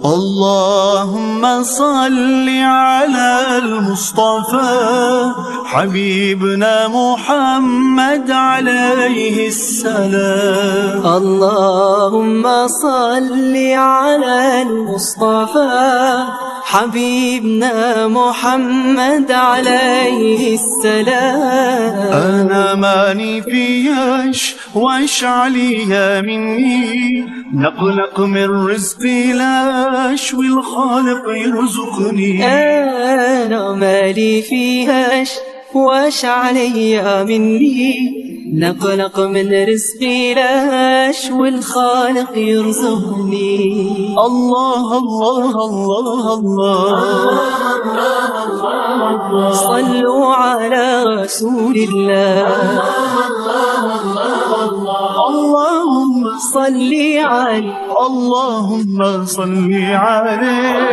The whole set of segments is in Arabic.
اللهم صل على المصطفى حبيبنا محمد عليه السلام. اللهم صل على المصطفى حبيبنا محمد عليه السلام. أنا ماني فياش واش عليا مني نقلق من رزقي لاش والخالق يرزقني. أنا مالي فيهاش واش عليا مني نقلق من رزقي لاش والخالق يرزقني. الله الله الله الله. صلوا على رسول الله. اللهم صل عليه. اللهم صل عليه.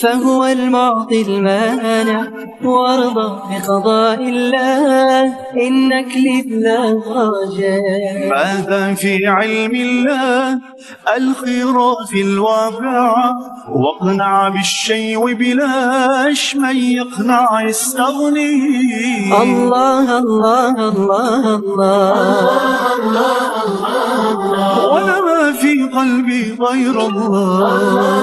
فهو المعطي المانع وارضى بقضاء الله. إنك لله رجاء ماذا في علم الله. الخير في الواقع. واقنع بالشيء بلاش من يقنع يستغني. الله الله الله الله. ولا ما في قلبي غير الله.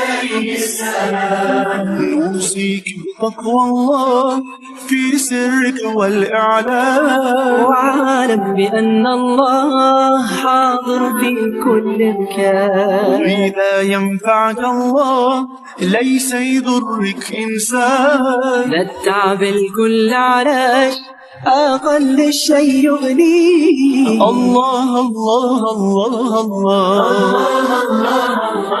نوصيك بتقوى الله في سرك والإعلان واعلم بأن الله حاضر في كل مكان إذا ينفعك الله ليس يضرك إنسان لا التعب الكل علاش أقل الشيء يغنيه الله الله الله الله صلوا على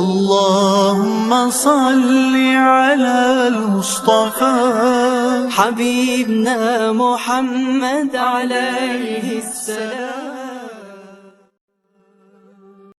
اللهم صل على المصطفى حبيبنا محمد عليه السلام.